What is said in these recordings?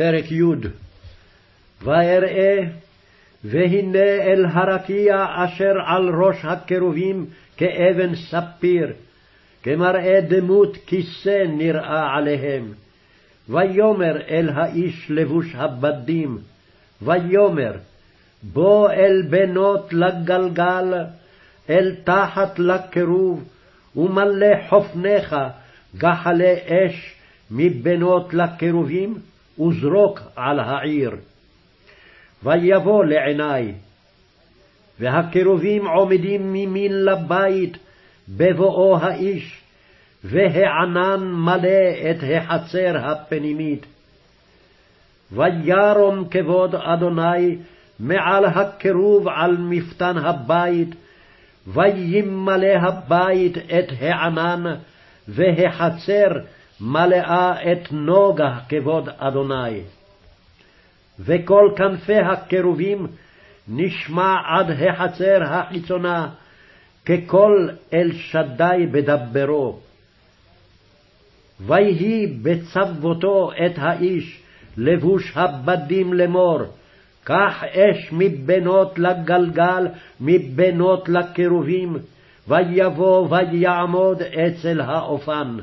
פרק י' ואראה, והנה אל הרקיע אשר על ראש הכרובים כאבן ספיר, כמראה דמות כיסא נראה עליהם. ויאמר אל האיש לבוש הבדים, ויאמר, בוא אל בנות לגלגל, אל תחת לקירוב, ומלא חופניך גחלי אש מבנות לקירובים, וזרוק על העיר. ויבוא לעיני, והקירובים עומדים ממין לבית בבואו האיש, והענן מלא את החצר הפנימית. וירום כבוד אדוני מעל הקירוב על מפתן הבית, וימלא הבית את הענן, והחצר מלאה את נוגה כבוד אדוני. וכל כנפי הקירובים נשמע עד החצר החיצונה, כקול אל שדי בדברו. ויהי בצוותו את האיש לבוש הבדים לאמור, קח אש מבנות לגלגל, מבנות לקירובים, ויבוא ויעמוד אצל האופן.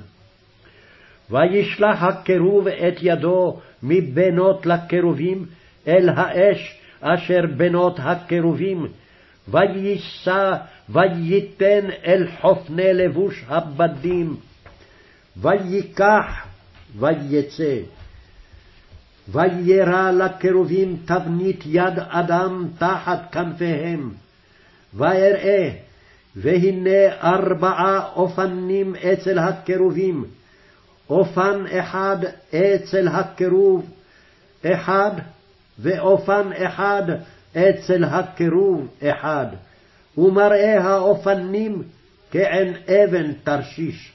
וישלח הקירוב את ידו מבנות לקירובים אל האש אשר בנות הקירובים, ויישא וייתן אל חופני לבוש הבדים, ויקח ויצא. וירא לקירובים תבנית יד אדם תחת כנפיהם, ואראה, והנה ארבעה אופנים אצל הקירובים, אופן אחד אצל הקירוב אחד, ואופן אחד אצל הקירוב אחד, ומראה האופנים כעין אבן תרשיש.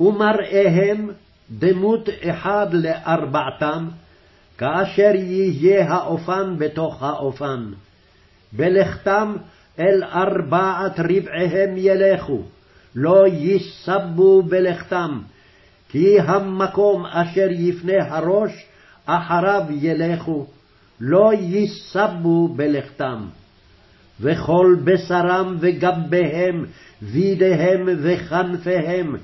ומראיהם דמות אחד לארבעתם, כאשר יהיה האופן בתוך האופן. בלכתם אל ארבעת רבעיהם ילכו, לא ייסבו בלכתם, כי המקום אשר יפנה הראש אחריו ילכו, לא ייסבו בלכתם. וכל בשרם וגביהם, וידיהם וכנפיהם,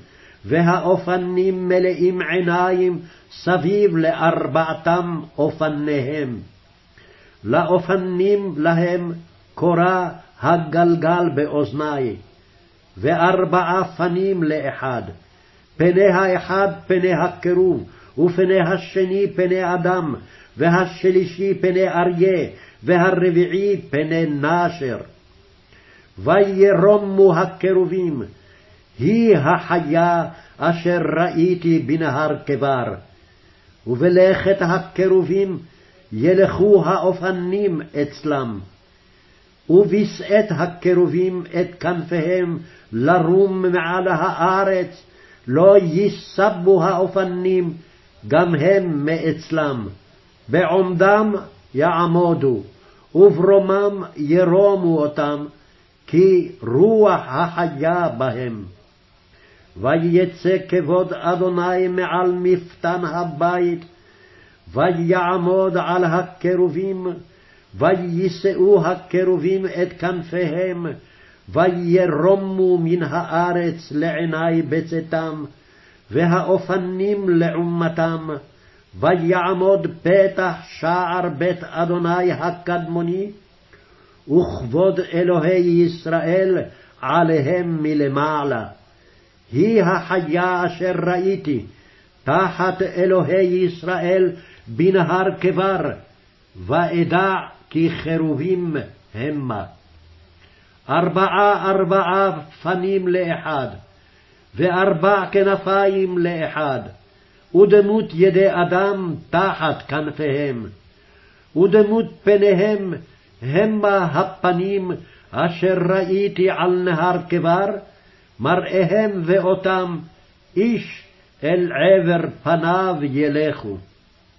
והאופנים מלאים עיניים סביב לארבעתם אופניהם. לאופנים להם קורא הגלגל באוזני, וארבעה פנים לאחד. פני האחד פני הקירוב, ופני השני פני אדם, והשלישי פני אריה, והרביעי פני נשר. וירומו הקירובים, היא החיה אשר ראיתי בנהר כבר. ובלכת הקירובים ילכו האופנים אצלם. ובשאת הקירובים את כנפיהם לרום מעל הארץ, לא ייסבו האופנים, גם הם מאצלם. בעומדם יעמודו, וברומם ירומו אותם, כי רוח החיה בהם. ויצא כבוד אדוני מעל מפתן הבית, ויעמוד על הקירובים, ויישאו הקירובים את כנפיהם, וירומו מן הארץ לעיני בצאתם, והאופנים לעומתם, ויעמוד פתח שער בית אדוני הקדמוני, וכבוד אלוהי ישראל עליהם מלמעלה. היא החיה אשר ראיתי, תחת אלוהי ישראל בנהר כבר, ואדע כי חרובים המה. ארבעה ארבעה פנים לאחד, וארבע כנפיים לאחד, ודמות ידי אדם תחת כנפיהם, ודמות פניהם המה הפנים אשר ראיתי על נהר כבר, מראיהם ואותם איש אל עבר פניו ילכו.